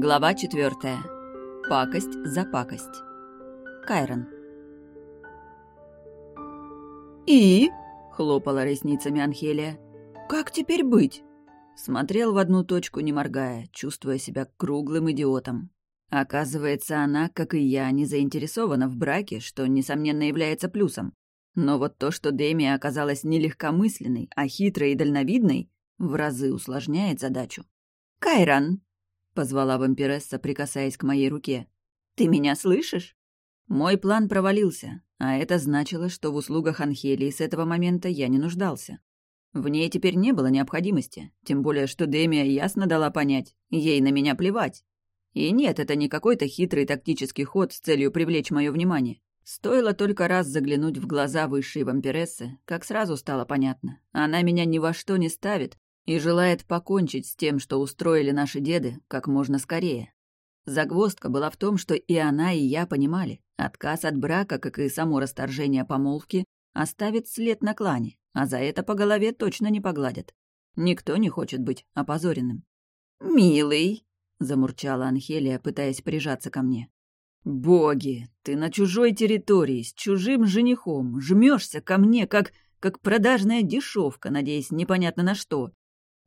Глава четвертая. Пакость за пакость. Кайрон. «И?» — хлопала ресницами Анхелия. «Как теперь быть?» Смотрел в одну точку, не моргая, чувствуя себя круглым идиотом. Оказывается, она, как и я, не заинтересована в браке, что, несомненно, является плюсом. Но вот то, что Демия оказалась не легкомысленной, а хитрой и дальновидной, в разы усложняет задачу. «Кайран!» — позвала вампиресса, прикасаясь к моей руке. «Ты меня слышишь?» Мой план провалился, а это значило, что в услугах Анхелии с этого момента я не нуждался. В ней теперь не было необходимости, тем более, что Демия ясно дала понять, ей на меня плевать. И нет, это не какой-то хитрый тактический ход с целью привлечь мое внимание. Стоило только раз заглянуть в глаза высшей вампирессы, как сразу стало понятно. Она меня ни во что не ставит и желает покончить с тем, что устроили наши деды, как можно скорее. Загвоздка была в том, что и она, и я понимали, отказ от брака, как и само расторжение помолвки, оставит след на клане, а за это по голове точно не погладят. Никто не хочет быть опозоренным. «Милый!» — замурчала Анхелия, пытаясь прижаться ко мне. «Боги, ты на чужой территории, с чужим женихом, жмешься ко мне, как, как продажная дешевка, надеясь непонятно на что.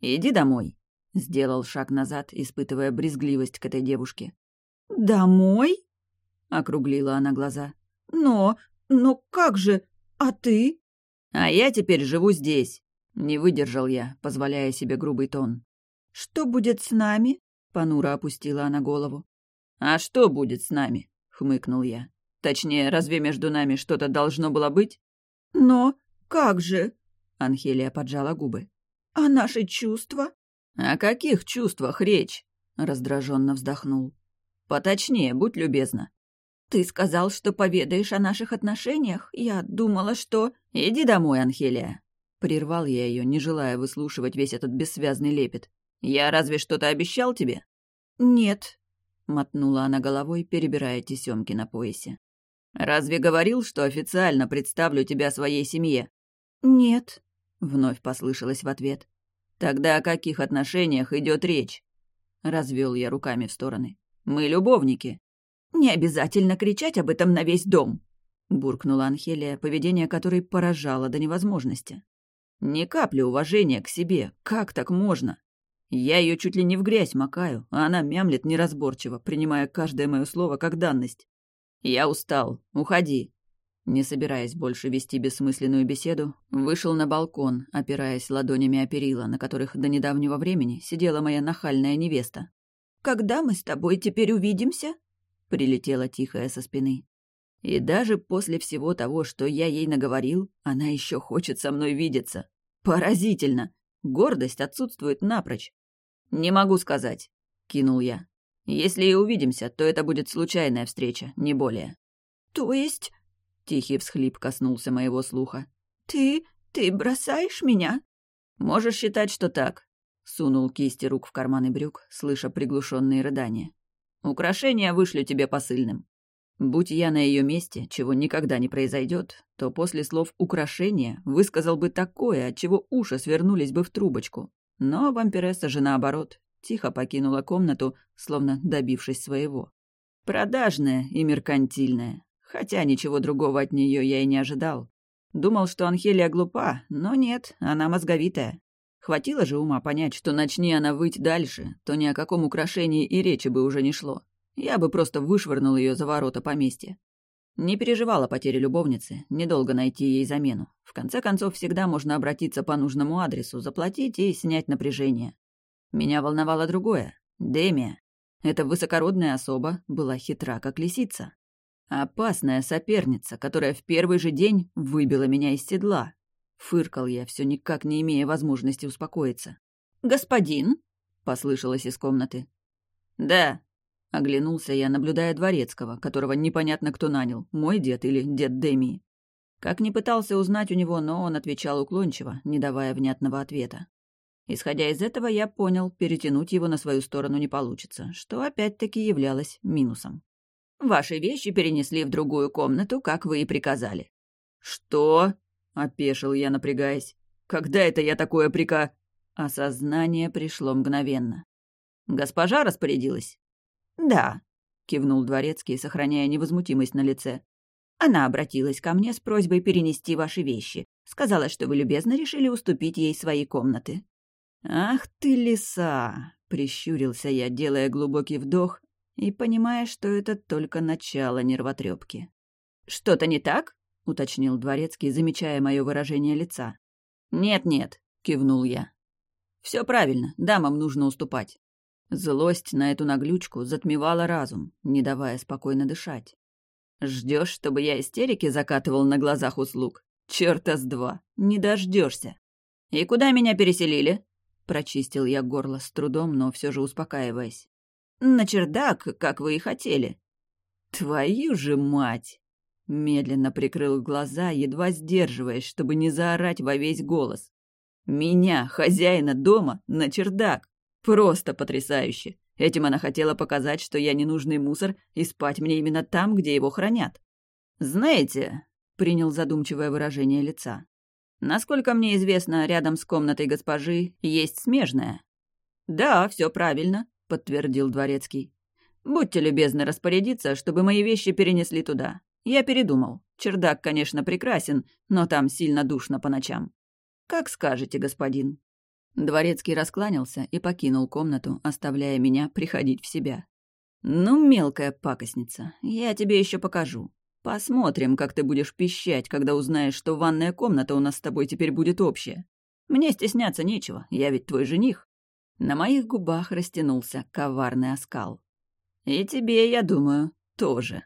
Иди домой», — сделал шаг назад, испытывая брезгливость к этой девушке. «Домой?» — округлила она глаза. «Но, но как же? А ты?» «А я теперь живу здесь», — не выдержал я, позволяя себе грубый тон. «Что будет с нами?» — понуро опустила она голову. «А что будет с нами?» — хмыкнул я. «Точнее, разве между нами что-то должно было быть?» «Но как же?» — Анхелия поджала губы. «А наши чувства?» «О каких чувствах речь?» — раздраженно вздохнул. «Поточнее, будь любезна». «Ты сказал, что поведаешь о наших отношениях? Я думала, что...» «Иди домой, Анхелия!» Прервал я ее, не желая выслушивать весь этот бессвязный лепет. «Я разве что-то обещал тебе?» «Нет», — мотнула она головой, перебирая тесемки на поясе. «Разве говорил, что официально представлю тебя своей семье?» «Нет», — вновь послышалось в ответ. «Тогда о каких отношениях идет речь?» Развел я руками в стороны. «Мы любовники». «Не обязательно кричать об этом на весь дом», — буркнула Анхелия, поведение которой поражало до невозможности. «Ни капли уважения к себе. Как так можно?» Я ее чуть ли не в грязь макаю, а она мямлет неразборчиво, принимая каждое мое слово как данность. «Я устал. Уходи». Не собираясь больше вести бессмысленную беседу, вышел на балкон, опираясь ладонями о перила, на которых до недавнего времени сидела моя нахальная невеста. «Когда мы с тобой теперь увидимся?» — прилетела тихая со спины. И даже после всего того, что я ей наговорил, она еще хочет со мной видеться. Поразительно! Гордость отсутствует напрочь. «Не могу сказать», — кинул я. «Если и увидимся, то это будет случайная встреча, не более». «То есть...» — тихий всхлип коснулся моего слуха. «Ты... ты бросаешь меня?» «Можешь считать, что так», — сунул кисти рук в карманы брюк, слыша приглушенные рыдания. «Украшения вышлю тебе посыльным». Будь я на ее месте, чего никогда не произойдет, то после слов «украшения» высказал бы такое, от чего уши свернулись бы в трубочку. Но вампиресса же наоборот, тихо покинула комнату, словно добившись своего. Продажная и меркантильная, хотя ничего другого от нее я и не ожидал. Думал, что Анхелия глупа, но нет, она мозговитая. Хватило же ума понять, что начни она выть дальше, то ни о каком украшении и речи бы уже не шло. Я бы просто вышвырнул ее за ворота поместья. Не переживала потере любовницы, недолго найти ей замену. В конце концов, всегда можно обратиться по нужному адресу, заплатить и снять напряжение. Меня волновало другое. Демия. Эта высокородная особа была хитра, как лисица. Опасная соперница, которая в первый же день выбила меня из седла. Фыркал я, все никак не имея возможности успокоиться. «Господин?» — послышалось из комнаты. «Да», Оглянулся я, наблюдая дворецкого, которого непонятно кто нанял, мой дед или дед Деми. Как ни пытался узнать у него, но он отвечал уклончиво, не давая внятного ответа. Исходя из этого, я понял, перетянуть его на свою сторону не получится, что опять-таки являлось минусом. «Ваши вещи перенесли в другую комнату, как вы и приказали». «Что?» — опешил я, напрягаясь. «Когда это я такое прика...» Осознание пришло мгновенно. «Госпожа распорядилась?» «Да», — кивнул дворецкий, сохраняя невозмутимость на лице. «Она обратилась ко мне с просьбой перенести ваши вещи. Сказала, что вы любезно решили уступить ей свои комнаты». «Ах ты, лиса!» — прищурился я, делая глубокий вдох и понимая, что это только начало нервотрепки. «Что-то не так?» — уточнил дворецкий, замечая мое выражение лица. «Нет-нет», — кивнул я. «Все правильно, дамам нужно уступать». Злость на эту наглючку затмевала разум, не давая спокойно дышать. Ждешь, чтобы я истерики закатывал на глазах услуг? Чёрта с два, не дождешься. «И куда меня переселили?» Прочистил я горло с трудом, но все же успокаиваясь. «На чердак, как вы и хотели». «Твою же мать!» Медленно прикрыл глаза, едва сдерживаясь, чтобы не заорать во весь голос. «Меня, хозяина дома, на чердак! Просто потрясающе! Этим она хотела показать, что я ненужный мусор, и спать мне именно там, где его хранят. «Знаете», — принял задумчивое выражение лица, «насколько мне известно, рядом с комнатой госпожи есть смежная». «Да, все правильно», — подтвердил дворецкий. «Будьте любезны распорядиться, чтобы мои вещи перенесли туда. Я передумал. Чердак, конечно, прекрасен, но там сильно душно по ночам. Как скажете, господин». Дворецкий раскланялся и покинул комнату, оставляя меня приходить в себя. «Ну, мелкая пакостница, я тебе еще покажу. Посмотрим, как ты будешь пищать, когда узнаешь, что ванная комната у нас с тобой теперь будет общая. Мне стесняться нечего, я ведь твой жених». На моих губах растянулся коварный оскал. «И тебе, я думаю, тоже».